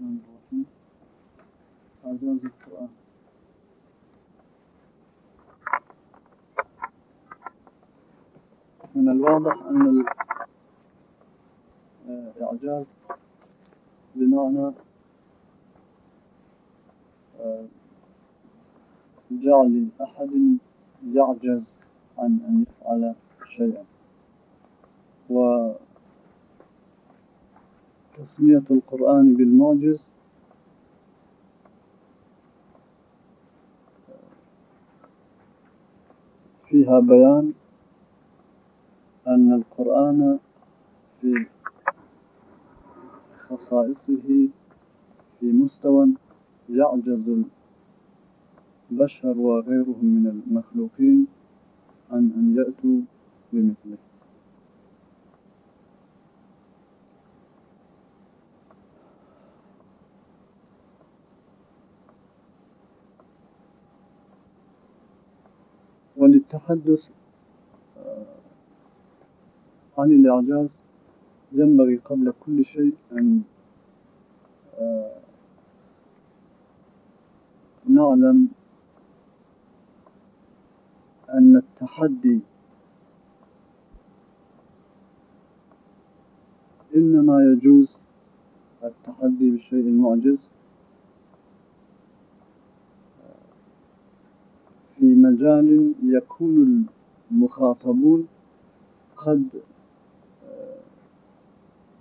الرحمن الرحيم إعجاز القرآن من الواضح أن الإعجاز بمعنى آه، جعل أحد يعجز عن أن يفعل شيئا. و تسمية القرآن بالمعجز. فيها بيان أن القرآن في خصائصه في مستوى يعجز البشر وغيرهم من المخلوقين عن أن يأتوا بمثله. تحدث عن الإعجاز آه، ينبغي قبل كل شيء أن نعلم أن التحدي إنما يجوز التحدي بالشيء المعجز مجال يكون المخاطبون قد آه،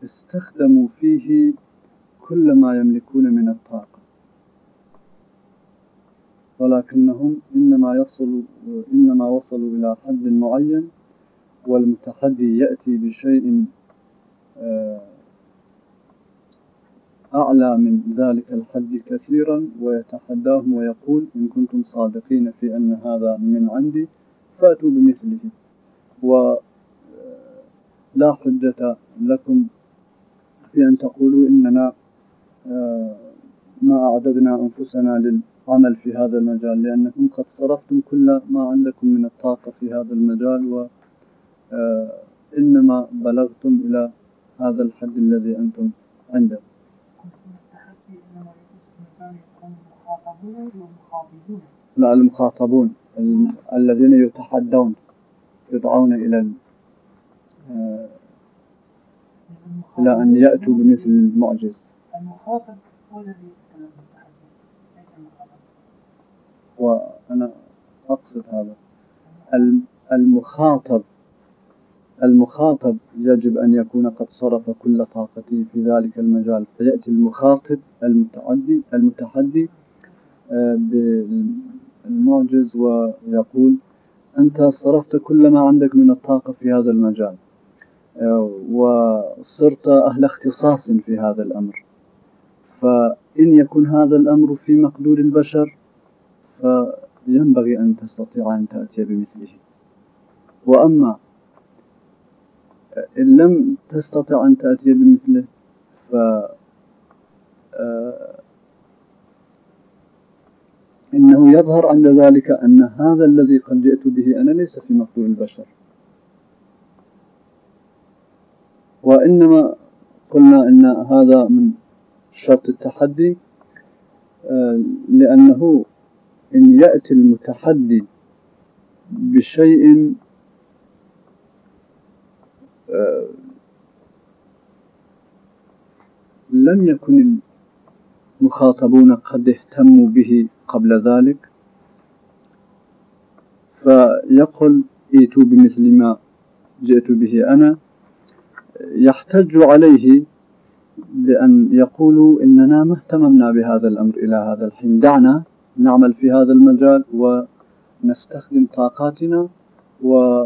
استخدموا فيه كل ما يملكون من الطاقة. ولكنهم إنما يصلوا إنما وصلوا إلى حد معين والمتحدي يأتي بشيء آه أعلى من ذلك الحد كثيرا ويتحداهم ويقول إن كنتم صادقين في أن هذا من عندي فأتوا بمثله. ولا آه، حجة لكم في أن تقولوا إننا آه، ما أعددنا أنفسنا للعمل في هذا المجال لأنكم قد صرفتم كل ما عندكم من الطاقة في هذا المجال و آه، إنما بلغتم إلى هذا الحد الذي أنتم عنده. لا المخاطبون الذين يتحدون يدعون إلى آه، إلى أن يأتوا بمثل المعجز. المخاطب هو الذي وأنا أقصد هذا. المخاطب المخاطب يجب أن يكون قد صرف كل طاقته في ذلك المجال. فيأتي المخاطب المتعدي المتحدي آه، بالمعجز ويقول أنت صرفت كل ما عندك من الطاقة في هذا المجال آه، وصرت أهل اختصاص في هذا الأمر. فإن يكون هذا الأمر في مقدور البشر فينبغي أن تستطيع أن تأتي بمثله. وأما إن لم تستطع أن تأتي بمثله ف آه، إنه يظهر عند ذلك أن هذا الذي قد جئت به أنا ليس في مقدور البشر. وإنما قلنا أن هذا من شرط التحدي آه، لأنه إن يأتي المتحدي بشيء آه، لم يكن المخاطبون قد اهتموا به قبل ذلك فيقول ائتوا بمثل ما جئت به أنا. يحتج عليه بأن يقولوا إننا ما اهتممنا بهذا الأمر إلى هذا الحين. دعنا نعمل في هذا المجال ونستخدم طاقاتنا و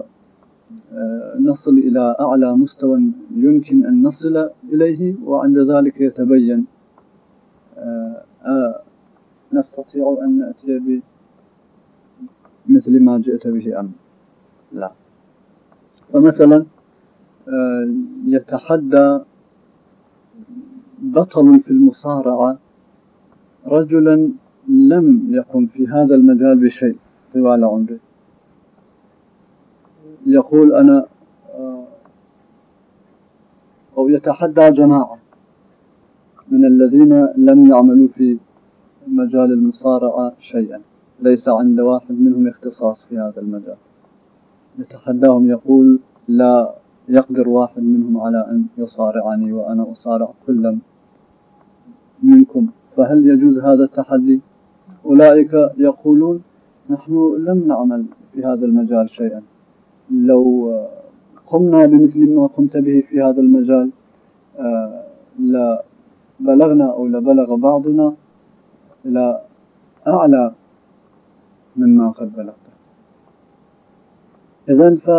نصل إلى أعلى مستوى يمكن أن نصل إليه وعند ذلك يتبين. آه، آه، نستطيع أن نأتي بمثل ما جئت به أم. لا. فمثلا آه، يتحدى بطل في المصارعة رجلا لم يقم في هذا المجال بشيء طوال عمره. يقول أنا آه، أو يتحدى جماعة من الذين لم يعملوا في مجال المصارعة شيئا. ليس عند واحد منهم اختصاص في هذا المجال. يتحداهم يقول لا يقدر واحد منهم على أن يصارعني وأنا أصارع كلا منكم. فهل يجوز هذا التحدي؟ أولئك يقولون نحن لم نعمل في هذا المجال شيئا. لو قمنا بمثل ما قمت به في هذا المجال لبلغنا أو لبلغ بعضنا إلى أعلى مما قد بلغت. إذن ف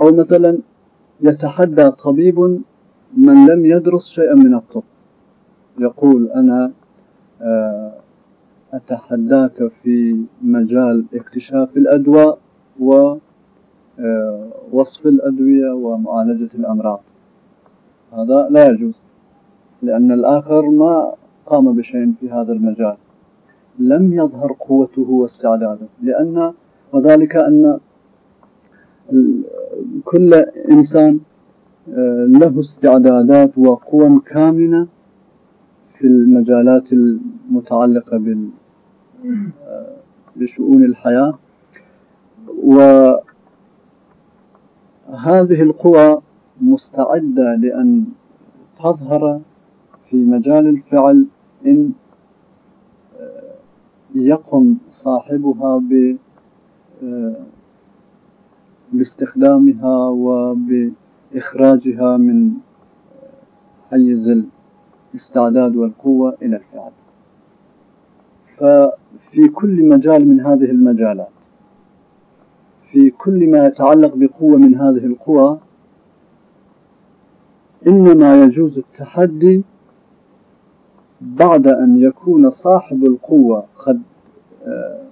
أو مثلا يتحدى طبيب من لم يدرس شيئا من الطب يقول أنا أتحداك في مجال اكتشاف الأدواء و وصف الأدوية ومعالجة الأمراض. هذا لا يجوز لأن الآخر ما قام بشيء في هذا المجال. لم يظهر قوته واستعداده لأن وذلك أن كل إنسان آه، له استعدادات وقوى كامنة في المجالات المتعلقة آه، بشؤون الحياة. و هذه القوى مستعدة لأن تظهر في مجال الفعل إن آه، يقم صاحبها ب آه، باستخدامها وبإخراجها من آه، حيز الاستعداد والقوة إلى الفعل. ففي كل مجال من هذه المجالات في كل ما يتعلق بقوة من هذه القوى إنما يجوز التحدي بعد أن يكون صاحب القوة قد آه،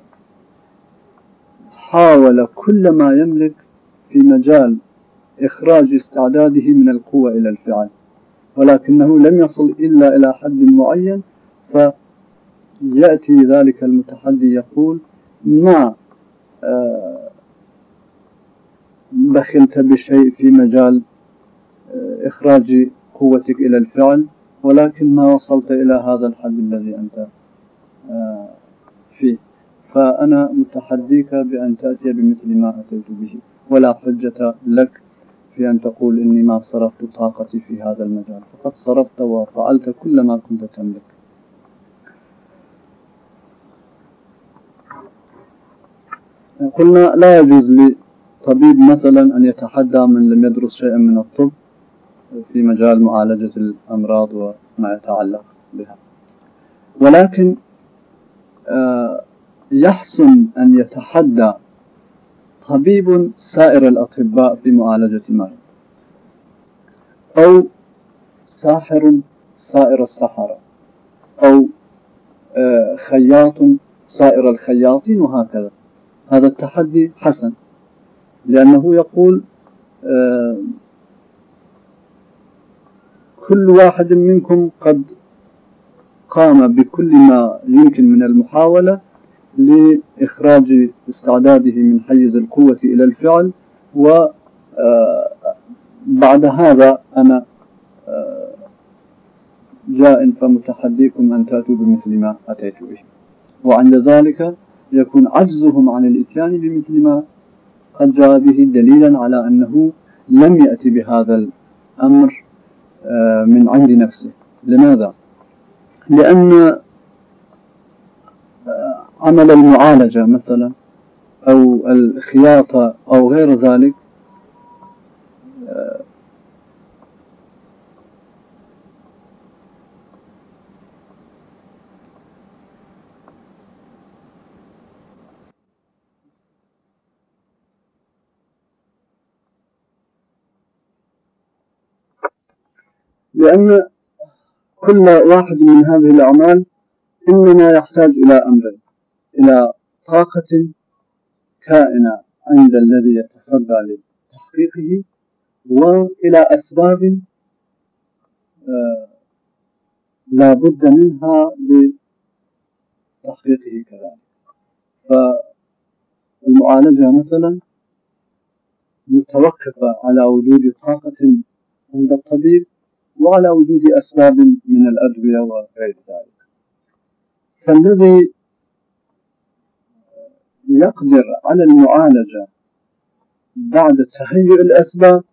حاول كل ما يملك في مجال إخراج استعداده من القوة إلى الفعل ولكنه لم يصل إلا إلى حد معين فيأتي ذلك المتحدي يقول ما آه، بخلت بشيء في مجال آه، إخراج قوتك إلى الفعل ولكن ما وصلت إلى هذا الحد الذي أنت آه، فيه. فأنا متحديك بأن تأتي بمثل ما أتيت به ولا حجة لك في أن تقول إني ما صرفت طاقتي في هذا المجال. فقد صرفت وفعلت كل ما كنت تملك. قلنا لا يجوز لي طبيب مثلا أن يتحدى من لم يدرس شيئا من الطب في مجال معالجة الأمراض وما يتعلق بها. ولكن آه، يحسن أن يتحدى طبيب سائر الأطباء في معالجة المرض أو ساحر سائر السحرة أو آه، خياط سائر الخياطين وهكذا. هذا التحدي حسن. لأنه يقول آه، كل واحد منكم قد قام بكل ما يمكن من المحاولة لإخراج استعداده من حيز القوة إلى الفعل وبعد آه، هذا أنا آه، جاء فمتحديكم أن تأتوا بمثل ما أتيت به. وعند ذلك يكون عجزهم عن الإتيان بمثل ما قد جاء به دليلا على أنه لم يأتي بهذا الأمر آه، من عند نفسه لماذا؟ لأن آه، عمل المعالجة مثلا أو الخياطة أو غير ذلك آه، لأن كل واحد من هذه الأعمال إنما يحتاج إلى أمر إلى طاقة كائنة عند الذي يتصدى لتحقيقه وإلى أسباب آه، لا بد منها لتحقيقه كذلك. فالمعالجة مثلا متوقفة على وجود طاقة عند الطبيب وعلى وجود أسباب من الأدوية وغير ذلك. فالذي يقدر على المعالجة بعد تهيئ الأسباب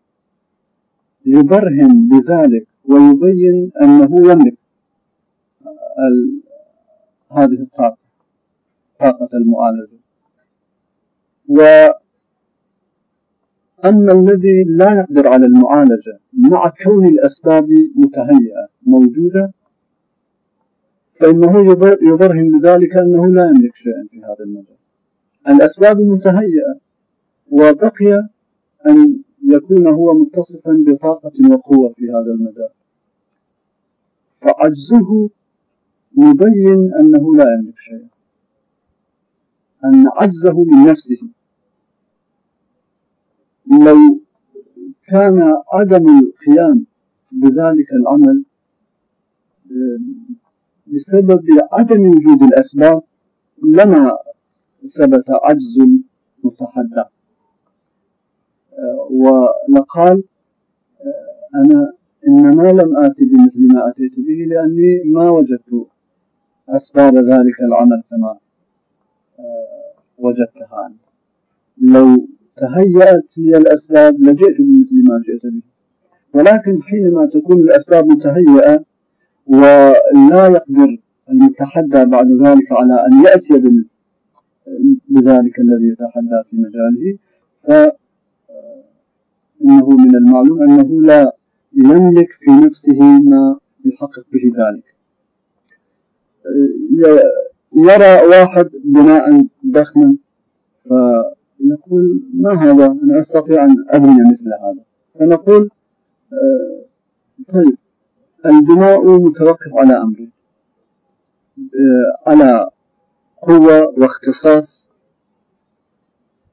يبرهن بذلك ويبين أنه يملك هذه الطاقة طاقة المعالجة. أن الذي لا يقدر على المعالجة مع كون الأسباب متهيئة موجودة فإنه يبرهن بذلك أنه لا يملك شيئا في هذا المجال. الأسباب متهيئة وبقي أن يكون هو متصفا بطاقة وقوة في هذا المجال. فعجزه يبين أنه لا يملك شيئا. أن عجزه من نفسه لو كان عدم القيام بذلك العمل آه، بسبب عدم وجود الأسباب لما ثبت عجز المتحدث آه، ولقال آه، أنا إنما لم آتي بمثل ما أتيت به لأني ما وجدت أسباب ذلك العمل كما وجدتها. أنت لو تهيأت لي الأسباب لجئت بمثل ما جئت به. ولكن حينما تكون الأسباب متهيئة ولا يقدر المتحدى بعد ذلك على أن يأتي بذلك الذي يتحدى في مجاله فإنه من المعلوم أنه لا يملك في نفسه ما يحقق به ذلك. يرى واحد بناء ضخما ف يقول ما هذا؟ أنا أستطيع أن أبني مثل هذا. فنقول آه، طيب. البناء متوقف على أمر آه، على قوة واختصاص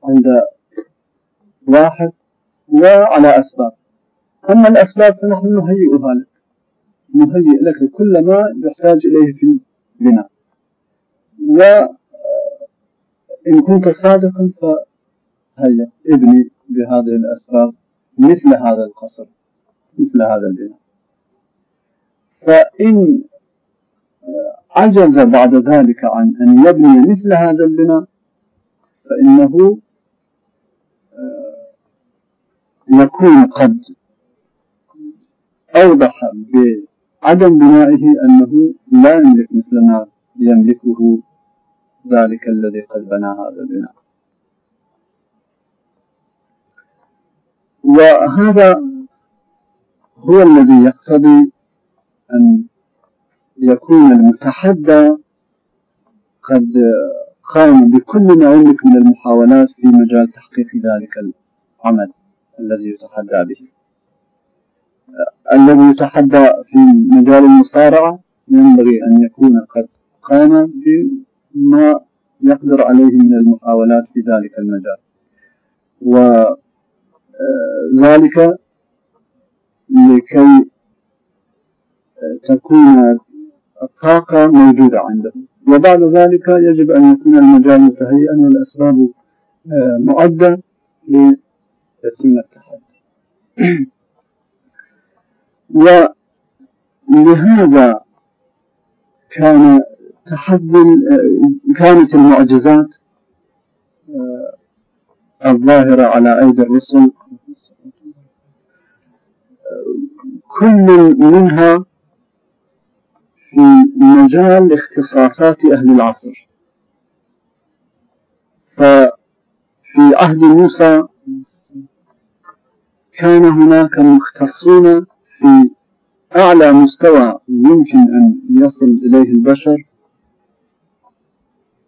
عند واحد وعلى أسباب. أما الأسباب فنحن نهيئها لك. نهيئ لك كل ما يحتاج إليه في البناء. وإن آه، كنت صادقا ف هيا ابني بهذه الأسرار مثل هذا القصر مثل هذا البناء فإن عجز بعد ذلك عن أن يبني مثل هذا البناء فإنه آه، يكون قد أوضح بعدم بنائه أنه لا يملك مثلنا يملكه ذلك الذي قد بنى هذا البناء. وهذا هو الذي يقتضي أن يكون المتحدى قد قام بكل ما يملك من المحاولات في مجال تحقيق ذلك العمل الذي يتحدى به. الذي يتحدى في مجال المصارعة ينبغي أن يكون قد قام بما يقدر عليه من المحاولات في ذلك المجال. و ذلك لكي تكون الطاقة موجودة عندهم وبعد ذلك يجب أن يكون المجال متهيئا والأسباب آه، مؤدة لتسليم التحدي. ولهذا كان تحدي آه، كانت المعجزات آه، الظاهرة على أيدي الرسل كل منها في مجال اختصاصات أهل العصر. ففي عهد موسى كان هناك مختصون في أعلى مستوى يمكن أن يصل إليه البشر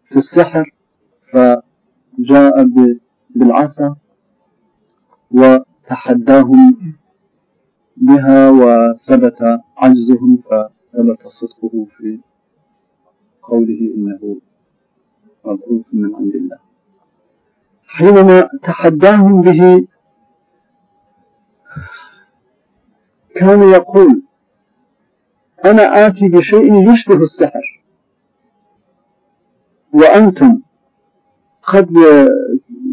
في السحر فجاء بالعصا وتحداهم بها وثبت عجزهم فثبت صدقه في قوله إنه مبعوث من عند الله. حينما تحداهم به كان يقول أنا آتي بشيء يشبه السحر. وأنتم قد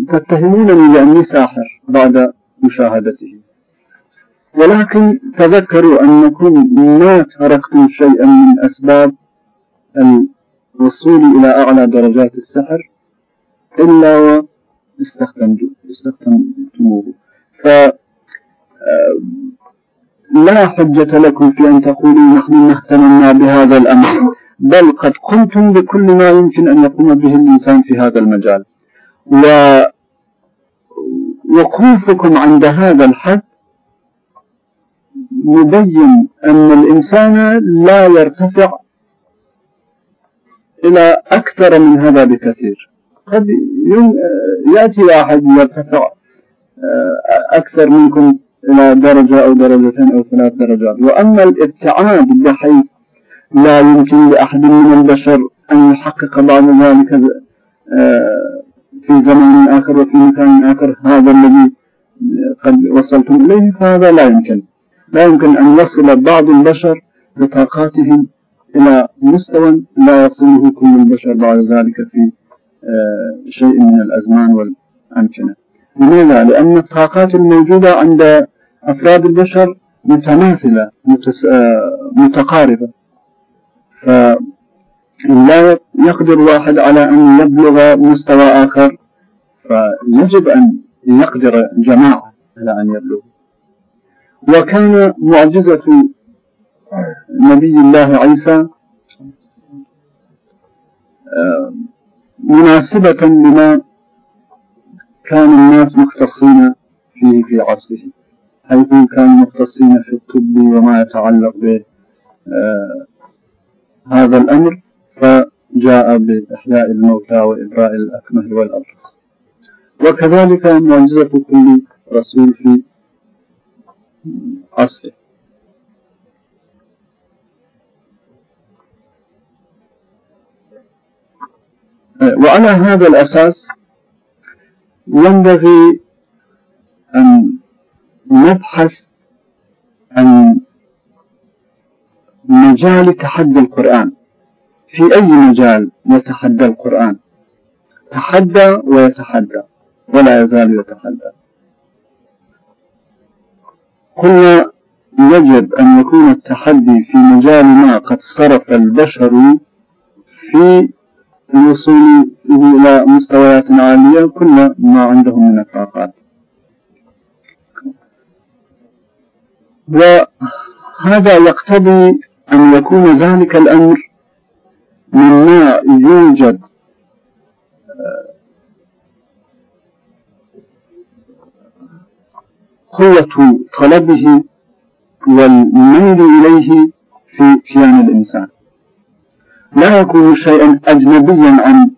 تتهمونني بأني ساحر بعد مشاهدته. ولكن تذكروا أنكم ما تركتم شيئا من أسباب الوصول إلى أعلى درجات السحر إلا واستخدمتموه ف لا حجة لكم في أن تقولوا نحن ما اهتممنا بهذا الأمر بل قد قمتم بكل ما يمكن أن يقوم به الإنسان في هذا المجال. ووقوفكم عند هذا الحد يبين أن الإنسان لا يرتفع إلى أكثر من هذا بكثير. قد يأتي واحد يرتفع آه، أكثر منكم إلى درجة أو درجتين أو ثلاث درجات. وأما الابتعاد بحيث لا يمكن لأحد من البشر أن يحقق بعد ذلك آه، في زمان آخر وفي مكان آخر هذا الذي قد وصلتم إليه فهذا لا يمكن. لا يمكن أن يصل بعض البشر بطاقاتهم إلى مستوى لا يصله كل البشر بعد ذلك في آه، شيء من الأزمان والأمكنة. لماذا؟ لأن الطاقات الموجودة عند أفراد البشر متماثلة متس... آه، متقاربة. لا يقدر واحد على أن يبلغ مستوى آخر فيجب أن يقدر جماعة على أن يبلغ وكان معجزة نبي الله عيسى مناسبة لما كان الناس مختصين فيه في عصره. حيث كانوا مختصين في الطب وما يتعلق به هذا الأمر فجاء بإحياء الموتى وإبراء الأكمه والأبرص. وكذلك معجزة كل رسول في عصر وعلى هذا الأساس ينبغي أن نبحث عن مجال تحدي القرآن. في أي مجال يتحدى القرآن؟ تحدى ويتحدى ولا يزال يتحدى. قلنا يجب أن يكون التحدي في مجال ما قد صرف البشر في الوصول إلى مستويات عالية كل ما عندهم من الطاقات. وهذا يقتضي أن يكون ذلك الأمر مما يوجد قوة طلبه والميل إليه في كيان الإنسان. لا يكون شيئا أجنبيا عن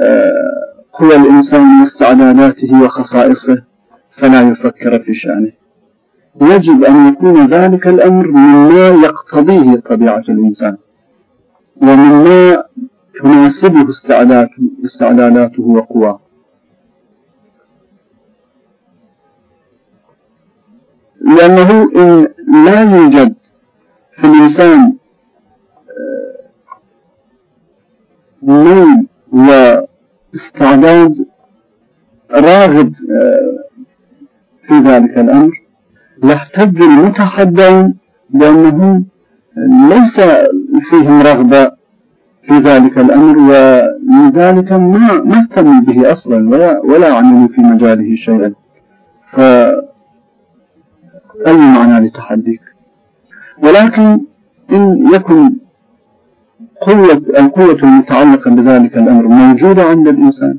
آه، قوى الإنسان واستعداداته وخصائصه فلا يفكر في شأنه. يجب أن يكون ذلك الأمر مما يقتضيه طبيعة الإنسان ومما تناسبه استعداداته وقواه. لأنه إن لا يوجد في الإنسان آه، ميل واستعداد راغب آه، في ذلك الأمر. يحتج المتحدون بأنه ليس فيهم رغبة في ذلك الأمر ولذلك ما ما اهتموا به أصلا ولا ولا عملوا في مجاله شيئا. ف أي معنى لتحديك ولكن إن يكن قوة القوة المتعلقة بذلك الأمر موجودة عند الإنسان.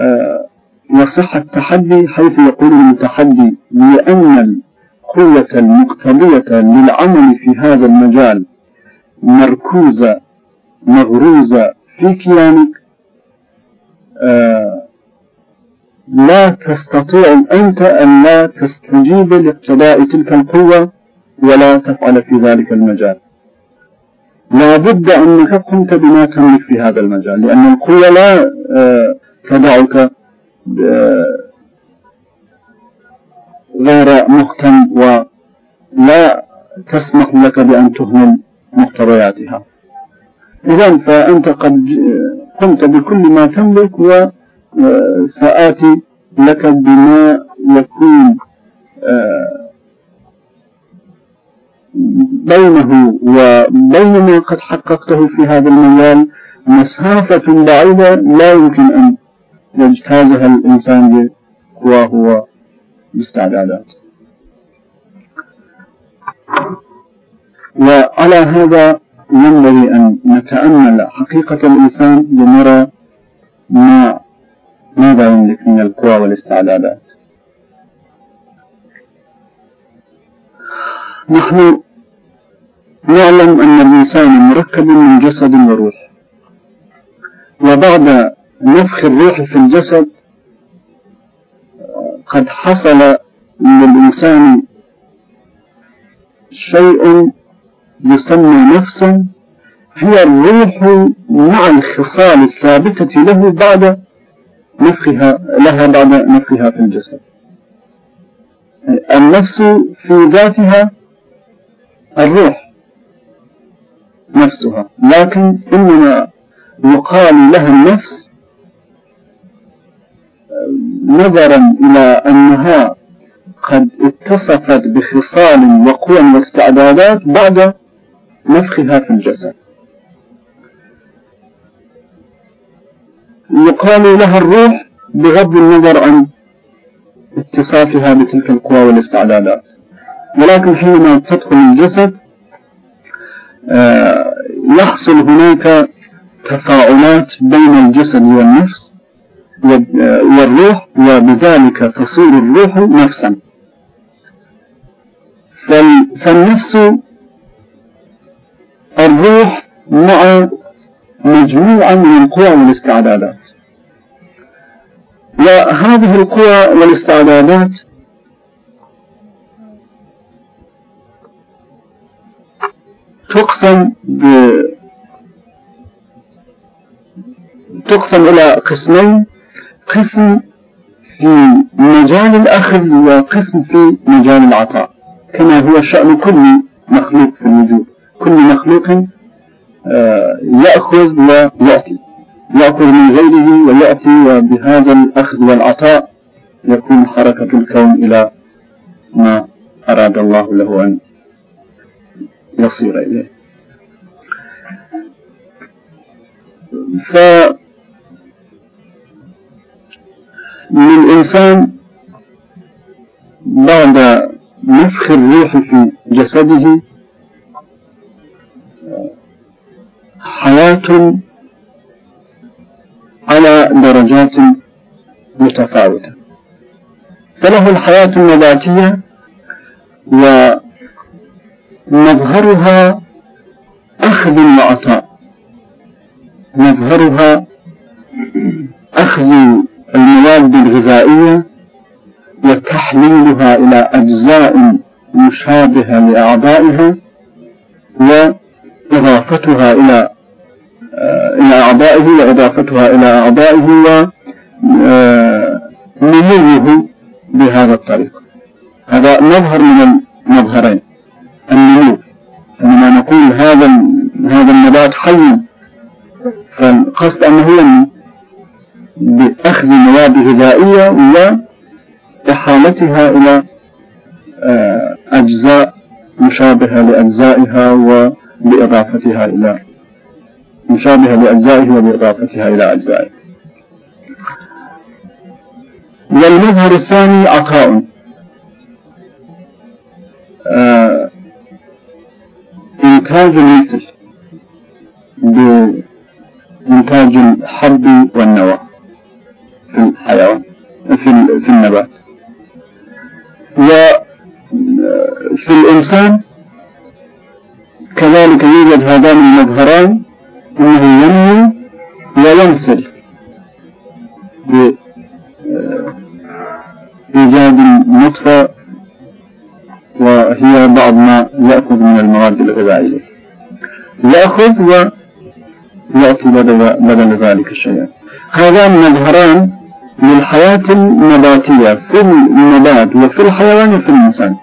آه، يصح التحدي حيث يقول المتحدي لأن القوة المقتضية للعمل في هذا المجال مركوزة مغروزة في كيانك. آه لا تستطيع أنت أن لا تستجيب لاقتداء تلك القوة ولا تفعل في ذلك المجال. لا بد أنك قمت بما تملك في هذا المجال لأن القوة لا آه، تدعك آه، غير مهتم ولا تسمح لك بأن تهمل مقتضياتها. إذا فأنت قد قمت بكل ما تملك و سآتي لك بما يكون بينه وبين ما قد حققته في هذا المجال مسافة بعيدة لا يمكن أن يجتازها الإنسان بقوى هو باستعدادات وعلى هذا ينبغي أن نتأمل حقيقة الإنسان لنرى ما ماذا يملك من القوى والاستعدادات نحن نعلم أن الإنسان مركب من جسد وروح. وبعد نفخ الروح في الجسد قد حصل للإنسان شيء يسمى نفسا هي الروح مع الخصال الثابتة له بعد نفخها لها بعد نفخها في الجسد. النفس في ذاتها الروح نفسها. لكن إنما يقال لها النفس نظرا إلى أنها قد اتصفت بخصال وقوى واستعدادات بعد نفخها في الجسد. يقال لها الروح بغض النظر عن اتصافها بتلك القوى والاستعدادات. ولكن حينما تدخل الجسد آه، يحصل هناك تفاعلات بين الجسد والنفس آه، والروح وبذلك تصير الروح نفسا. فالنفس الروح مع مجموعة من القوى والاستعدادات وهذه القوى والاستعدادات تقسم ب... تقسم إلى قسمين قسم في مجال الأخذ وقسم في مجال العطاء كما هو شأن كل مخلوق في الوجود. كل مخلوق يأخذ ويأتي يأخذ من غيره ويأتي وبهذا الأخذ والعطاء يكون حركة الكون إلى ما أراد الله له أن يصير إليه. ف للإنسان بعد نفخ الروح في جسده حياة على درجات متفاوتة. فله الحياة النباتية ومظهرها أخذ وعطاء. مظهرها أخذ المواد الغذائية وتحليلها إلى أجزاء مشابهة لأعضائها و إضافتها إلى إلى أعضائه وإضافتها إلى أعضائه ونموه آه، بهذا الطريق. هذا مظهر من المظهرين. النمو. عندما نقول هذا هذا النبات حي فالقصد أنه ينمو بأخذ مواد غذائية وإحالتها إلى آه، أجزاء مشابهة لأجزائها و بإضافتها إلى مشابهة لأجزائه وبإضافتها إلى أجزائه. والمظهر الثاني عطاء. آه إنتاج المثل بإنتاج الحب والنوى في الحيوان في, في النبات. وفي آه، الإنسان كذلك يوجد هذان المظهران أنه ينمو وينسل بإيجاد آه، النطفة وهي بعض ما يأخذ من المواد الغذائية يأخذ ويعطي بدل ذلك الشيء هذان مظهران للحياة النباتية في النبات وفي الحيوان وفي الإنسان.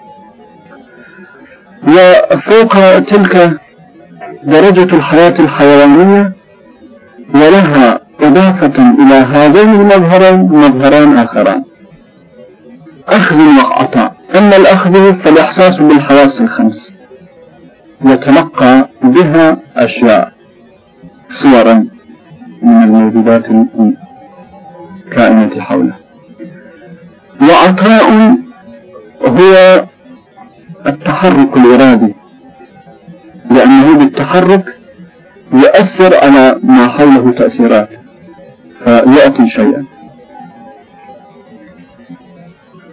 وفوق تلك درجة الحياة الحيوانية ولها إضافة إلى هذين المظهرين مظهران آخران. أخذ وعطاء. أما الأخذ فالإحساس بالحواس الخمس. يتلقى بها أشياء. صورا من الموجودات الكائنة حوله. وعطاء هو التحرك الإرادي. لأنه بالتحرك يؤثر على ما حوله تأثيرات فيعطي شيئا.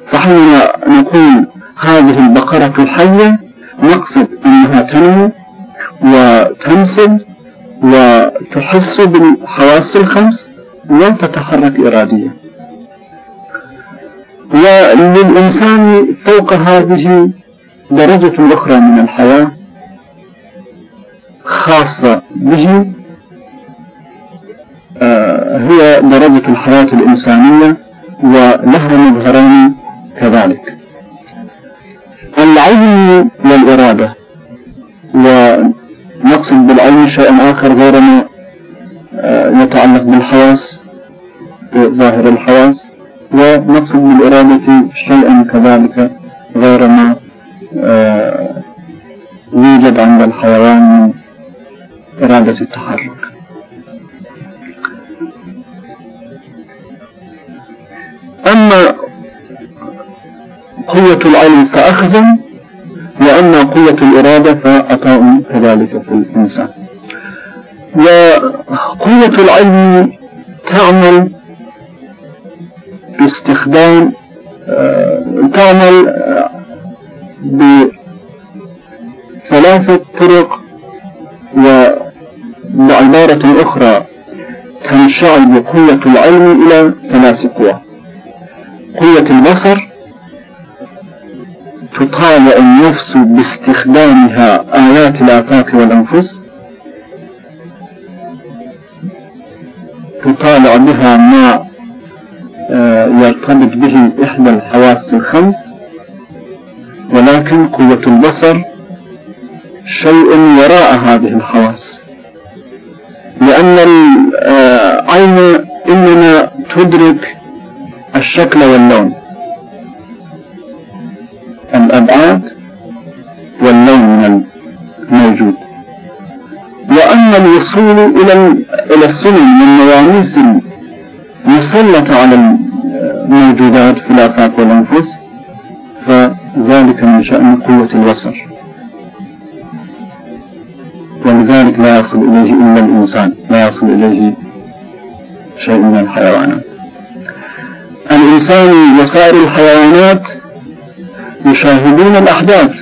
فحين نقول هذه البقرة حية نقصد أنها تنمو وتنصب وتحس بالحواس الخمس وتتحرك إراديا. وللإنسان فوق هذه درجة أخرى من الحياة. خاصة به آه، هي درجة الحياة الإنسانية ولها مظهران كذلك. العلم والإرادة ونقصد بالعلم شيئا آخر غير ما آه، يتعلق بالحواس ظاهر الحواس ونقصد بالإرادة شيئا كذلك غير ما يوجد عند الحيوان من إرادة التحرك. أما قوة العلم فأخذ وأما قوة الإرادة فعطاء كذلك في الإنسان. وقوة العلم تعمل باستخدام تعمل طرق وبعبارة أخرى تنشعب قوة العلم إلى ثلاث قوى. قوة البصر تطالع النفس باستخدامها آيات الآفاق والأنفس تطالع بها ما آه، يرتبط به إحدى الحواس الخمس ولكن قوة البصر شيء وراء هذه الحواس لأن العين إنما تدرك الشكل واللون. الأبعاد واللون من الموجود وأما الوصول إلى إلى السنن من نواميس مسلطة على الموجودات في الآفاق والأنفس فذلك من شأن قوة البصر. ولذلك لا يصل إليه إلا الإنسان لا يصل إليه شيء من الحيوانات. الإنسان وسائر الحيوانات يشاهدون الأحداث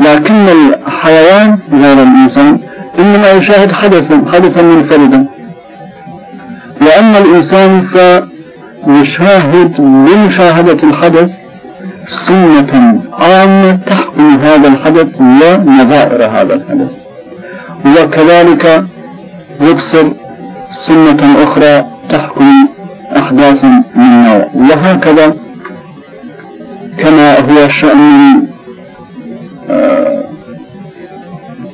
لكن الحيوان غير الإنسان إنما يشاهد حدثا حدثا منفردا. لأن الإنسان فيشاهد بمشاهدة الحدث سنة عامة تحكم هذا الحدث لا نظائر هذا الحدث. وكذلك يبصر سنة أخرى تحكم أحداث من نوع وهكذا كما هو شأن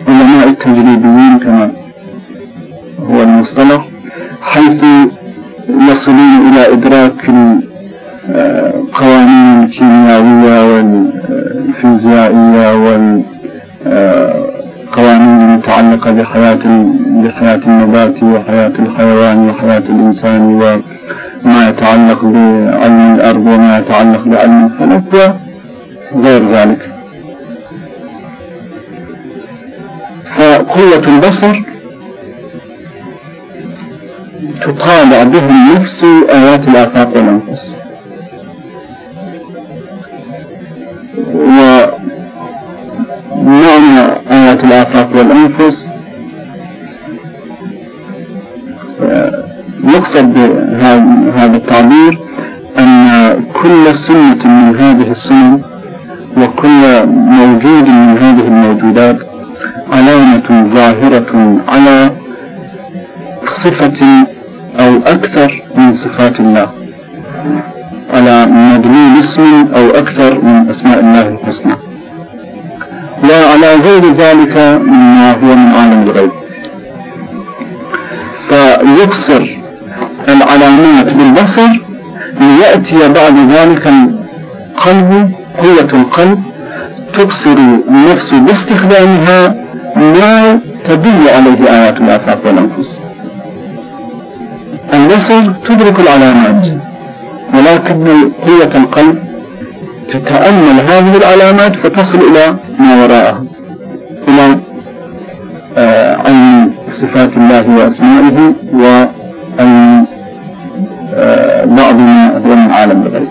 علماء التجريبيين كما هو المصطلح؟ حيث يصلون إلى إدراك القوانين الكيميائية والفيزيائية وال آه، قوانين متعلقة بحياة بحياة النبات وحياة الحيوان وحياة الإنسان وما يتعلق بعلم الأرض وما يتعلق بعلم الفلك وغير ذلك. فقوة البصر تطالع به النفس آيات الآفاق والأنفس. والأنفس آه، يقصد بهذا التعبير أن كل سنة من هذه السنن وكل موجود من هذه الموجودات علامة ظاهرة على صفة أو أكثر من صفات الله على مدلول اسم أو أكثر من أسماء الله الحسنى. لا على غير ذلك ما هو من عالم الغيب. فيبصر العلامات بالبصر ليأتي بعد ذلك القلب قوة القلب تبصر النفس باستخدامها ما تدل عليه آيات الآفاق والأنفس. البصر تدرك العلامات ولكن قوة القلب تتأمل هذه العلامات فتصل إلى ما وراءها إلى آه، عين صفات الله وأسمائه وعين آه، بعض ما هو من عالم الغيب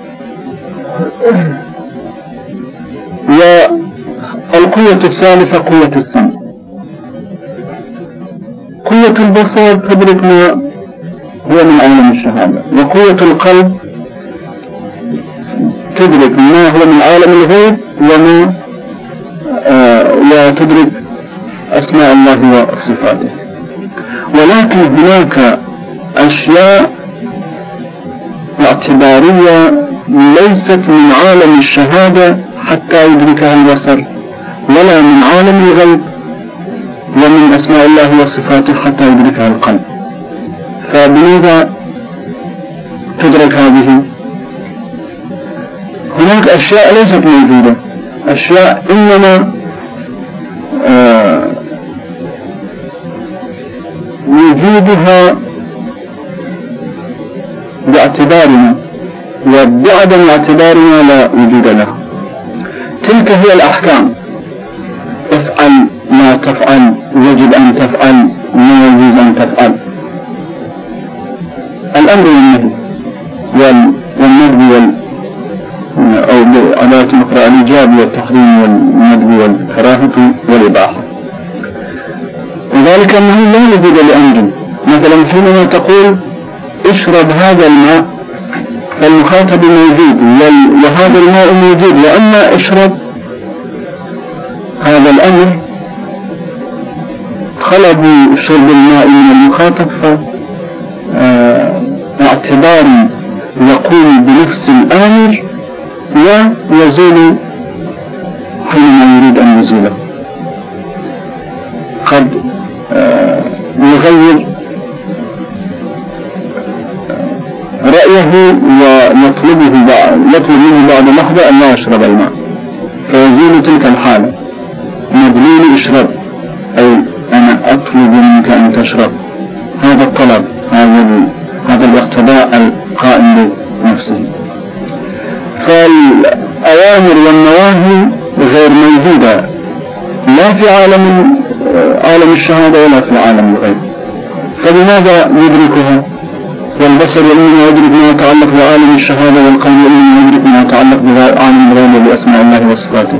والقوة الثالثة قوة السمع قوة البصر تدرك ما هو من عالم الشهادة. وقوة القلب تدرك ما هو من عالم الغيب وما آه، لا تدرك أسماء الله وصفاته. ولكن هناك أشياء اعتبارية ليست من عالم الشهادة حتى يدركها البصر ولا من عالم الغيب ومن أسماء الله وصفاته حتى يدركها القلب. فبماذا تدرك هذه؟ هناك أشياء ليست موجودة. أشياء إنما آه، وجودها باعتبارنا. وبعدم اعتبارنا لا وجود له تلك هي الأحكام. افعل ما تفعل يجب أن تفعل ما يجوز أن تفعل. الأمر والنهي. والنهي الإيجاب والتحريم والندب والكراهة والإباحة وذلك أنه لا وجود لأمر. مثلا حينما تقول اشرب هذا الماء فالمخاطب موجود وهذا الماء موجود وأما اشرب هذا الأمر خلب شرب الماء من المخاطب فاعتبار آه، يقول بنفس الآمر لا يزول حينما يريد أن يزيله قد يغير رأيه ويطلبه يطلب منه بعد لحظة أن لا يشرب الماء. فيزول تلك الحالة مدلول اشرب. أي أنا أطلب منك أن تشرب. هذا الطلب هذا هذا الاقتداء القائم. به الأوامر والنواهي غير موجودة. لا في عالم عالم الشهادة ولا في عالم الغيب. فلماذا ندركها؟ والبصر يؤمن ويدرك ما يتعلق بعالم الشهادة والقلب يؤمن ويدرك ما يتعلق بعالم الغيب بأسماء الله وصفاته.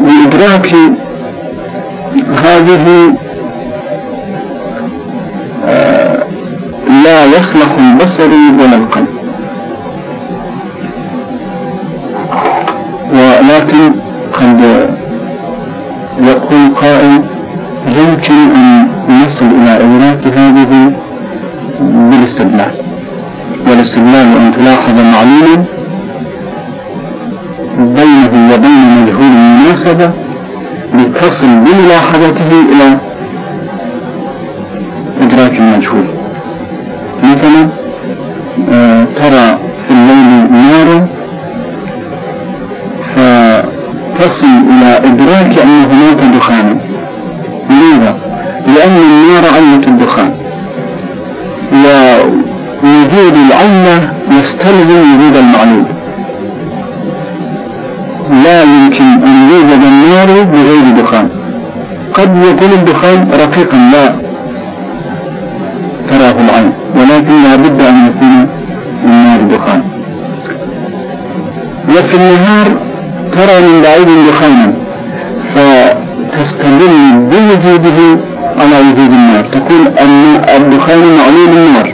بإدراك هذه آه، لا يصلح البصر ولا القلب. ولكن قد يقول قائل يمكن أن نصل إلى إدراك هذه بالاستدلال. والاستدلال أن تلاحظ معلوما بينه وبين مجهول المناسبة لتصل بملاحظته إلى إدراك المجهول. مثلا آه، ترى تصل إلى إدراك أن هناك دخانا لماذا؟ لأن النار علة الدخان. ووجود العلة يستلزم وجود المعلوم. لا يمكن أن يوجد النار بغير دخان. قد يكون الدخان رقيقا لا. تراه العين ولكن لا بد أن يكون النار دخان. وفي النهار فرع من بعيد يخيم فتستدل بوجوده على وجود النار تقول أن الدخان معلول النار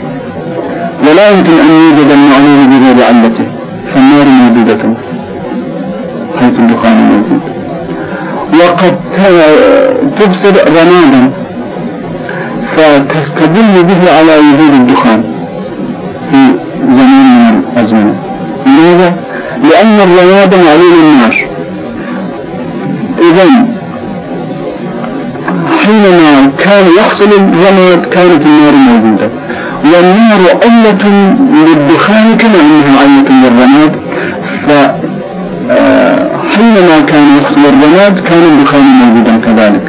ولا يمكن أن يوجد المعلول بغير علته فالنار موجودة حيث الدخان موجود وقد تبصر رمادا فتستدل به على وجود الدخان في زمان من الأزمان لماذا؟ لأن الرماد معلول النار الزمن حينما كان يحصل الرماد كانت النار موجودة. والنار علة للدخان كما أنها علة للرماد. فحينما آه، كان يحصل الرماد كان الدخان موجودا كذلك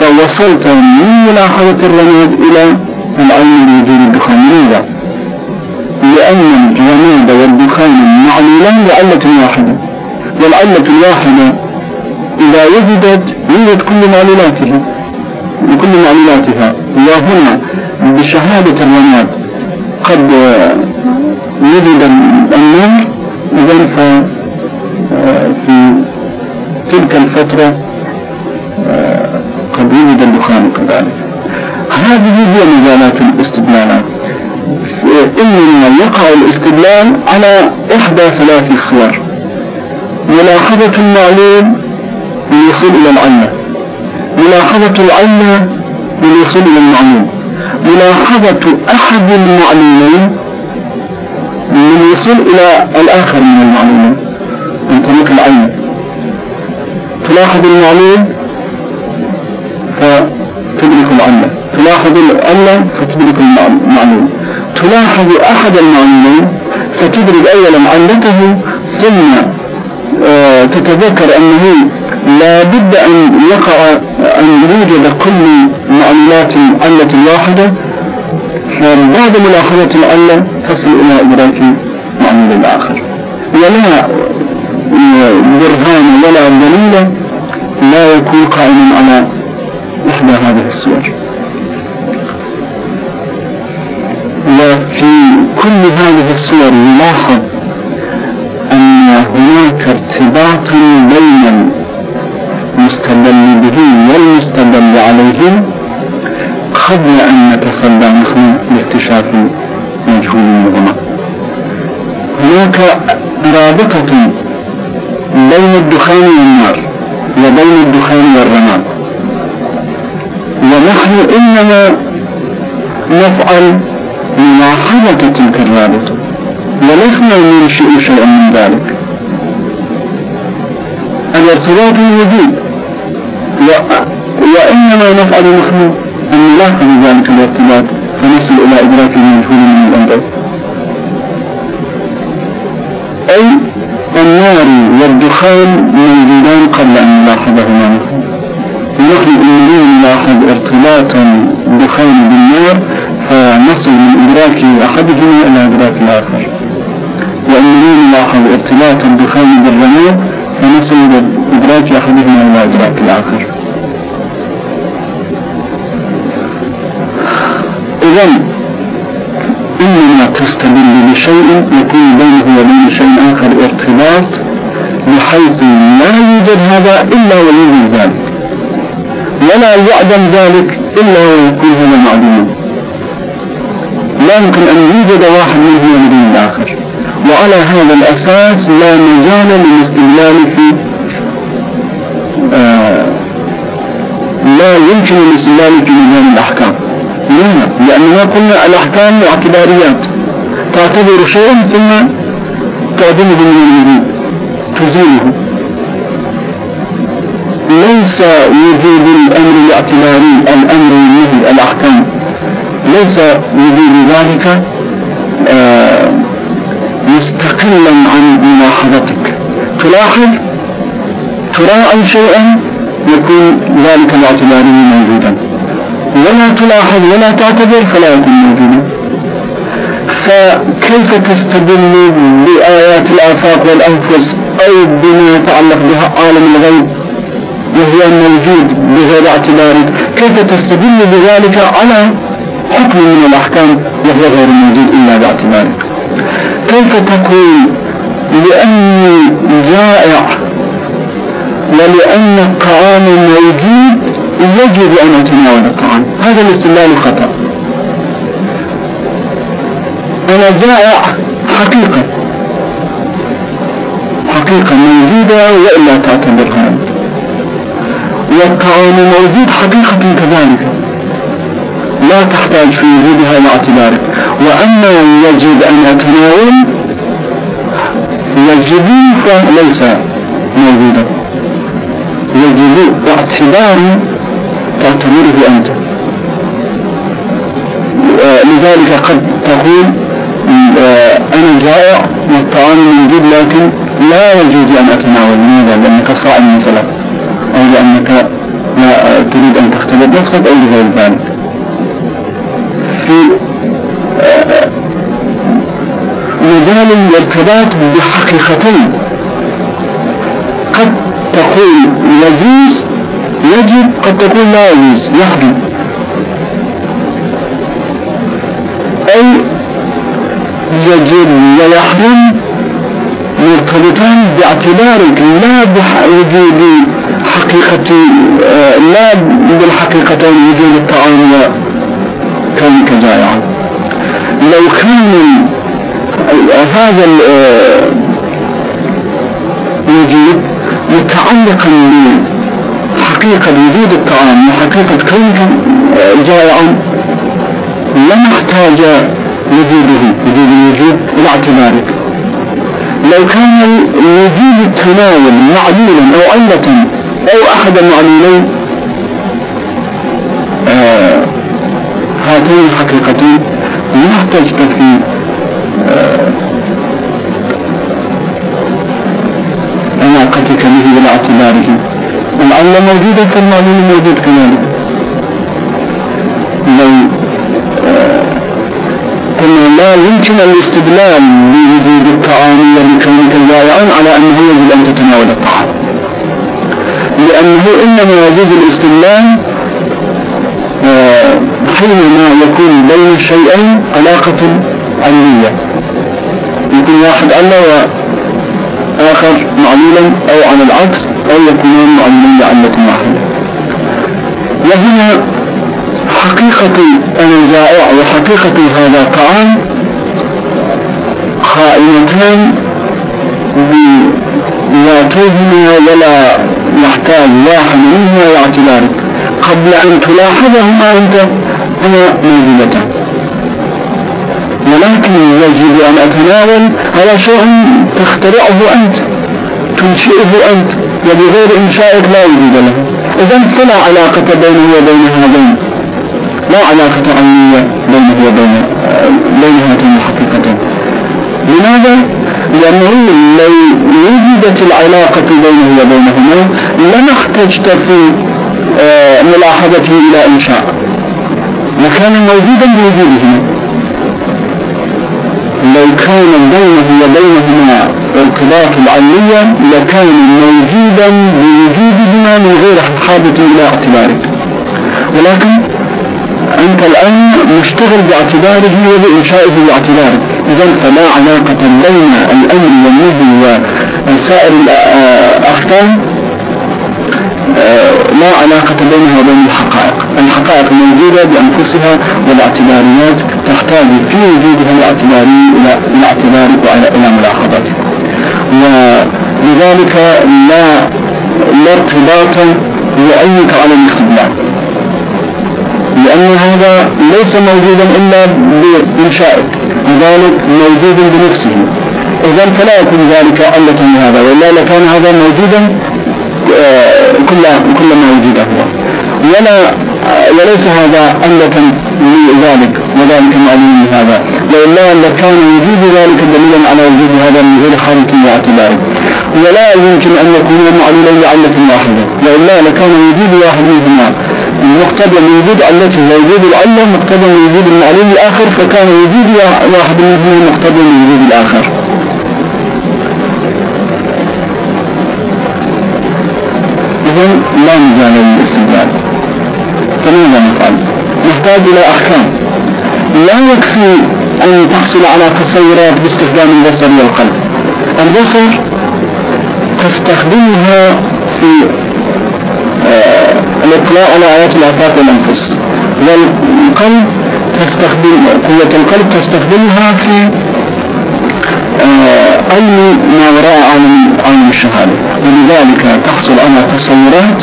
فوصلت من ملاحظة الرماد إلى العين لوجود الدخان لماذا؟ لأن الرماد والدخان معلولان لعلة واحدة. والعلة الواحدة لا وجدت يوجد كل معلولاتها كل معلولاتها اللهم بشهادة الرماد قد وجد النار إذا آه، في تلك الفترة آه، قد وجد الدخان كذلك. هذه هي مجالات الاستدلالات إنما يقع الاستدلال على إحدى ثلاث صور ملاحظة المعلوم للوصول إلى العلم. ملاحظة العلم للوصول إلى المعلوم. ملاحظة أحد المعلومين للوصول إلى الآخر من المعلومين. من طريق العلم. تلاحظ المعلوم فتدرك العلم. تلاحظ العلم فتدرك المعلوم. تلاحظ أحد المعلومين فتدرك أولا علته ثم تتذكر أنه لا بد أن يقع أن يوجد كل معاملات العلة الواحدة وبعد ملاحظة العلة تصل إلى إدراك معامل الآخر. ولا برهان ولا دليل تستدل بشيء يكون بينه وبين شيء آخر ارتباط بحيث لا يوجد هذا إلا ويوجد ذلك. ولا يعدم ذلك إلا ويكون هنا معدوما لا يمكن أن يوجد واحد منه وبين الآخر وعلى هذا الأساس لا مجال للاستدلال في آه لا يمكن الاستدلال في مجال الأحكام. لماذا؟ لأننا قلنا الأحكام اعتباريات. تعتبر شيئا ثم تعدم بالمؤمنين تزيله ليس وجود الأمر الاعتباري الأمر النهي الأحكام. ليس وجود ذلك آه، مستقلا عن ملاحظتك. تلاحظ تراعي شيئا يكون ذلك الاعتباري موجودا. ولا تلاحظ ولا تعتبر فلا يكون موجودا. فكيف تستدل بآيات الآفاق والأنفس. أو بما يتعلق بها عالم الغيب وهي موجود. بغير اعتبارك كيف تستدل بذلك على حكم من الأحكام. وهو غير موجود إلا باعتبارك. كيف تقول لأني جائع ولأن الطعام موجود؟ يجب أن أتناول الطعام. هذا الاستدلال خطأ ونجاء حقيقة حقيقة موجودة وإلا تعتبرها والطعام موجود حقيقة كذلك. لا تحتاج في وجودها إلى اعتبارك وأما يجب أن أتناول يجب فليس موجودا. يجب اعتبار تعتبره أنت. آه، لذلك قد تقول أنا جائع والطعام موجود لكن لا يجوز أن أتناول. لماذا؟ لأنك صائم مثلا أو لأنك لا تريد أن تختبر نفسك أو لغير ذلك. في آه، مجال الارتباط بحقيقتين. قد تقول يجوز يجب قد تقول لا يجوز يحدث أي يجب ويحرم مرتبطان باعتبارك لا بوجود حقيقة لا بالحقيقة وجود الطعام كان كجائعة لو كان هذا الوجود متعلقا بحقيقة وجود الطعام وحقيقة كونك جائعا لما احتاج وجوده وجود الوجود والاعتبار لو كان الوجود التناول معلولا أو علة أو أحد المعلولين آه هاتين الحقيقتين نحتاج تفهيم آه، علاقتك به والاعتباره العلة موجودة فالمعلول موجود كذلك. لو لا يمكن الاستدلال بوجود الطعام بكونه البائعون على أنه يجب أن تتناول الطعام. لأنه إنما يجب الاستدلال آه، حينما يكون بين شيئين علاقة علمية يكون واحد على وآخر معلولا أو على العكس أو يكونان معلولين لعلة واحدة. وهنا وحقيقة الجائع وحقيقة هذا الطعام خائنتان لا تهمها ولا يحتاج لاحظ منها واعتبارك قبل أن تلاحظهما أنت أنا موجودتان ولكن يجب أن أتناول على شيء تخترعه أنت تنشئه أنت وبغير إنشائك لا وجود له. إذا فلا علاقة بينه وبين هذين. لا علاقة علمية بينه وبين بين هاتين الحقيقتين. لماذا؟ لأنه لو وجدت العلاقة بينه وبينهما لما أحتجت في آه، ملاحظته إلى إنشاء لكان موجودا بوجودهما. لو كان بينه وبينهما ارتباط العلمية لكان موجودا بوجودهما من غير حاجة إلى اعتباره ولكن أنت الآن مشتغل باعتباره وبإنشائه باعتباره إذا فلا علاقة بين الأمر والنهي وسائر آه، الأحكام آه، لا علاقة بينها وبين الحقائق. الحقائق موجودة بأنفسها والاعتباريات تحتاج في وجودها الاعتباري إلى الاعتبار وإلى ملاحظته ولذلك لا لا ارتباط يعينك على الاستدلال لأن هذا ليس موجودا إلا بإنشائك لذلك موجود بنفسه. إذا فلا يكون ذلك علة لهذا وإلا لكان هذا موجودا آه، كل كل ما وجد هو. ولا آه، وليس هذا علة لذلك وذلك معلوم هذا. لولا لكان وجود ذلك دليلا على وجود هذا من غير خارق واعتبار ولا يمكن أن يكون معلولا لعلة واحدة. وإلا لكان وجود واحد منهما. مقتضى الوجود التي هي وجود الله مقتضى وجود المعلوم الآخر فكان وجود واحد منهما مقتضى وجود الآخر. إذا لا مجال للاستدلال فماذا نفعل؟ نحتاج إلى أحكام. لا يكفي أن تحصل على تصورات باستخدام البصر والقلب البصر تستخدمها في الاطلاع على آيات الآفاق والأنفس والقلب تستخدم قوة القلب تستخدمها في آه، أي ما وراء عالم عالم الشهادة. ولذلك تحصل على تصورات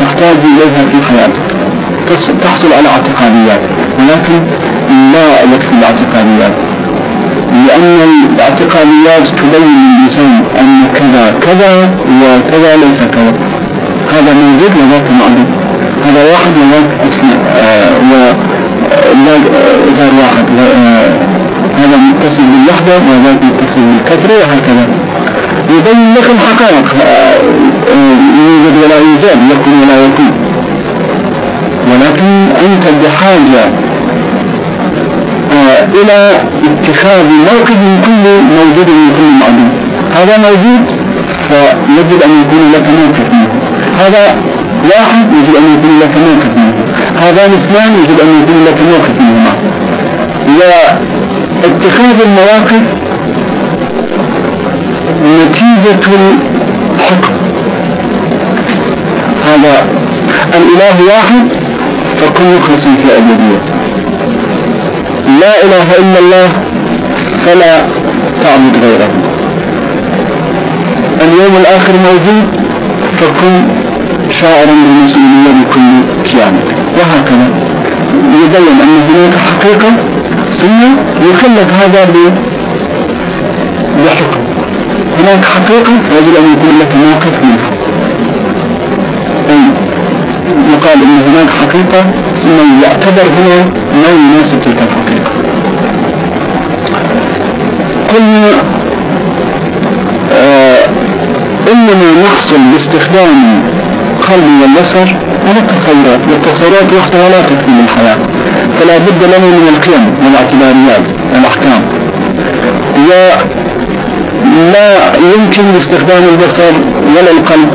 تحتاج إليها في حياتك. تحصل على اعتقاديات. ولكن لا يكفي الاعتقاديات. لأن الاعتقاديات تبين للإنسان أن كذا كذا وكذا ليس كذا. هذا موجود وذاك معدوم هذا واحد وذاك اسماء آه، و آه، آه، غير واحد. هذا متصل بالوحدة وذاك متصل بالكثرة وهكذا. يبين لكم الحقائق. يوجد ولا يوجد يكون ولا يكون. ولكن أنت بحاجة إلى اتخاذ موقف من كل موجود من كل معدوم هذا موجود فيجب أن يكون لك موقف منه. هذا واحد يجب أن يكون لك موقف منه. هذان اثنان يجب أن يكون لك موقف منهما. واتخاذ المواقف نتيجة الحكم هذا الإله واحد فكن مخلصا في الأبدية. لا إله إلا الله فلا تعبد غيره. اليوم الآخر موجود فكن شاعرا بالمسؤولية بكل كيانة وهكذا يبين أن هناك حقيقة ثم يخلق هذا بحكم هناك حقيقة يجب أن يكون لك موقف منها يقال أن هناك حقيقة ثم يعتبر هنا ما يناسب تلك الحقيقة قلنا آه إنما نحصل باستخدام القلب والبصر هذا تصورات والتصورات وحدها لا تكفي للحياة فلا بد له من القيم والاعتباريات الأحكام. ولا يمكن استخدام البصر ولا القلب